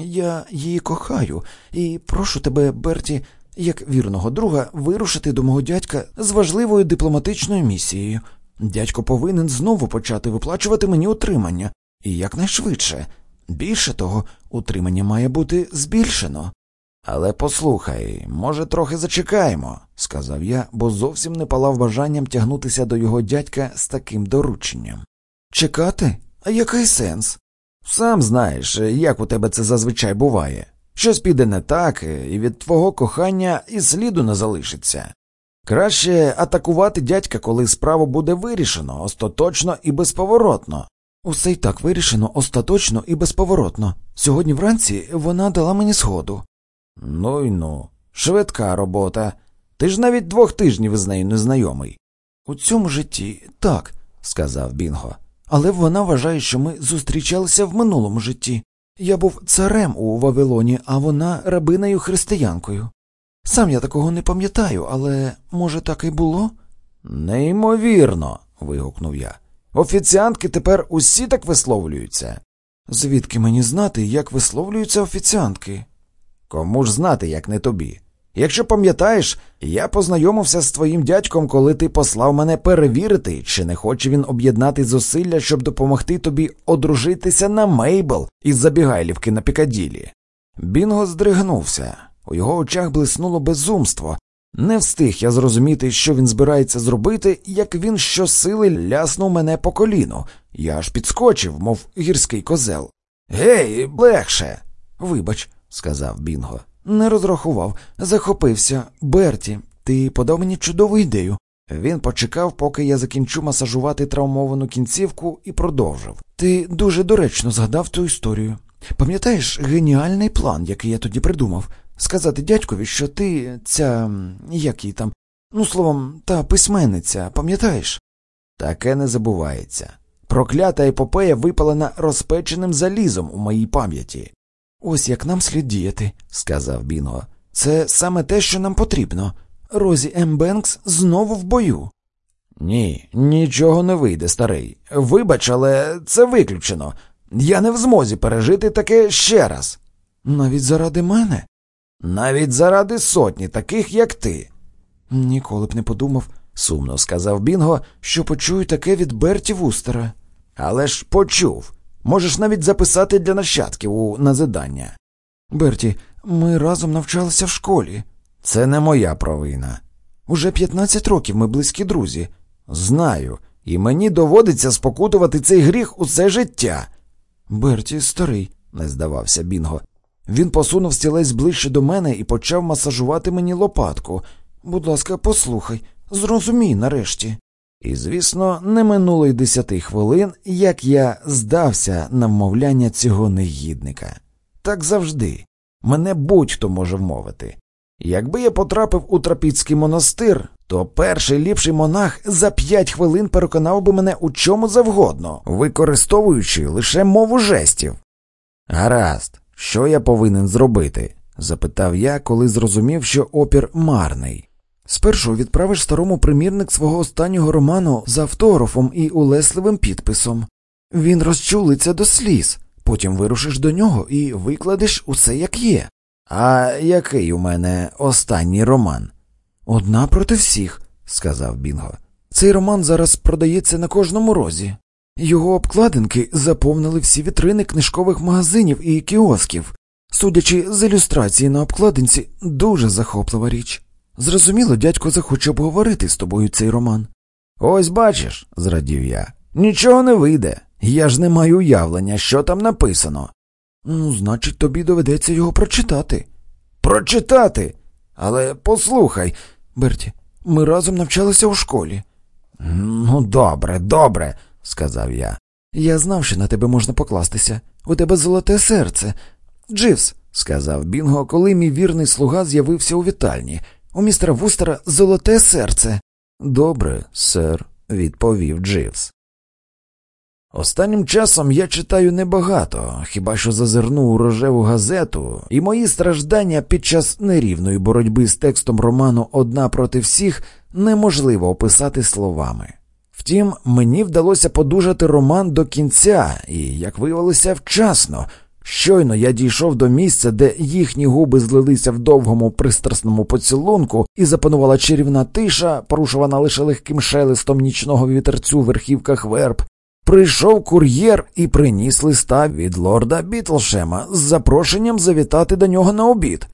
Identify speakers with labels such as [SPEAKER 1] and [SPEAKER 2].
[SPEAKER 1] Я її кохаю і прошу тебе, Берті, як вірного друга, вирушити до мого дядька з важливою дипломатичною місією. Дядько повинен знову почати виплачувати мені утримання, і якнайшвидше. Більше того, утримання має бути збільшено.
[SPEAKER 2] Але послухай, може, трохи зачекаємо, сказав я, бо зовсім не палав бажанням тягнутися до його дядька з таким дорученням.
[SPEAKER 1] Чекати? А який сенс?
[SPEAKER 2] Сам знаєш, як у тебе це зазвичай буває. Щось піде не так, і від твого кохання і сліду не залишиться. Краще атакувати дядька, коли справу буде вирішено, остаточно і безповоротно.
[SPEAKER 1] Усе й так вирішено остаточно і безповоротно. Сьогодні вранці вона дала мені сходу.
[SPEAKER 2] Ну й ну, швидка робота. Ти ж навіть двох тижнів із нею не знайомий.
[SPEAKER 1] У цьому житті так, сказав Бінго. Але вона вважає, що ми зустрічалися в минулому житті. Я був царем у Вавилоні, а вона рабинею християнкою. Сам я такого не пам'ятаю, але може так і було?
[SPEAKER 2] Неймовірно. вигукнув я. Офіціантки тепер усі так висловлюються.
[SPEAKER 1] Звідки мені знати, як висловлюються офіціантки?
[SPEAKER 2] Кому ж знати, як не тобі? Якщо пам'ятаєш, я познайомився з твоїм дядьком, коли ти послав мене перевірити, чи не хоче він об'єднати зусилля, щоб допомогти тобі одружитися на Мейбл із забігайлівки на Пікаділі. Бінго здригнувся, у його очах блиснуло безумство. Не встиг я зрозуміти, що він збирається зробити, як він щосили ляснув мене по коліну. Я аж підскочив, мов гірський козел. Гей, легше. Вибач, сказав Бінго.
[SPEAKER 1] Не розрахував, захопився. Берті, ти подав мені чудову ідею.
[SPEAKER 2] Він почекав, поки я закінчу масажувати травмовану кінцівку, і продовжив.
[SPEAKER 1] Ти дуже доречно згадав ту історію. Пам'ятаєш геніальний план, який я тоді придумав? Сказати дядькові, що ти ця. як її там, ну словом, та письменниця, пам'ятаєш?
[SPEAKER 2] Таке не забувається. Проклята епопея випалена розпеченим залізом у моїй пам'яті.
[SPEAKER 1] Ось як нам слід діяти, сказав Бінго. Це саме те, що нам потрібно. Розі М. Бенкс знову в бою.
[SPEAKER 2] Ні, нічого не вийде, старий. Вибач, але це виключено. Я не в змозі пережити таке ще раз.
[SPEAKER 1] Навіть заради мене?
[SPEAKER 2] Навіть заради сотні, таких, як ти.
[SPEAKER 1] Ніколи б не подумав, сумно сказав Бінго, що почую таке від Берті Вустера.
[SPEAKER 2] Але ж почув. Можеш навіть записати для нащадків у назидання.
[SPEAKER 1] Берті, ми разом навчалися в школі.
[SPEAKER 2] Це не моя провина.
[SPEAKER 1] Уже 15 років ми близькі друзі.
[SPEAKER 2] Знаю, і мені доводиться спокутувати цей гріх усе життя.
[SPEAKER 1] Берті, старий,
[SPEAKER 2] не здавався Бінго. Він посунув стілець ближче до мене і почав масажувати мені лопатку.
[SPEAKER 1] Будь ласка, послухай, зрозумій нарешті.
[SPEAKER 2] І, звісно, не минуло й десяти хвилин, як я здався на вмовляння цього негідника. Так завжди. Мене будь-хто може вмовити. Якби я потрапив у трапіцький монастир, то перший ліпший монах за п'ять хвилин переконав би мене у чому завгодно, використовуючи лише мову жестів. Гаразд, що я повинен зробити? запитав я, коли зрозумів, що опір марний.
[SPEAKER 1] Спершу відправиш старому примірник свого останнього роману з автографом і улесливим підписом. Він розчулиться до сліз, потім вирушиш до нього і викладеш усе як є.
[SPEAKER 2] А який у мене останній роман?
[SPEAKER 1] Одна проти всіх, сказав Бінго. Цей роман зараз продається на кожному розі. Його обкладинки заповнили всі вітрини книжкових магазинів і кіосків. Судячи з ілюстрації на обкладинці, дуже захоплива річ. Зрозуміло, дядько захоче обговорити з тобою цей роман.
[SPEAKER 2] Ось бачиш, зрадів я. Нічого не вийде. Я ж не маю уявлення, що там написано.
[SPEAKER 1] Ну, значить, тобі доведеться його прочитати.
[SPEAKER 2] Прочитати? Але послухай,
[SPEAKER 1] Берті, ми разом навчалися у школі.
[SPEAKER 2] Ну, добре, добре, сказав я.
[SPEAKER 1] Я знав, що на тебе можна покластися. У тебе золоте серце. Дживс, сказав Бінго, коли мій вірний слуга з'явився у вітальні. У містера Вустера золоте серце.
[SPEAKER 2] Добре, сер, відповів Дживс. Останнім часом я читаю небагато, хіба що зазирну у рожеву газету, і мої страждання під час нерівної боротьби з текстом роману Одна проти всіх неможливо описати словами. Втім, мені вдалося подужати роман до кінця і, як виявилося, вчасно.
[SPEAKER 1] Щойно я дійшов до місця, де їхні губи злилися в довгому пристрасному поцілунку, і запанувала чарівна тиша, порушувана лише легким шелестом нічного вітерцю в верхівках верб. Прийшов кур'єр і приніс листа від лорда Бітлшема з запрошенням завітати до нього на обід.